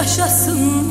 yaşasın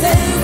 say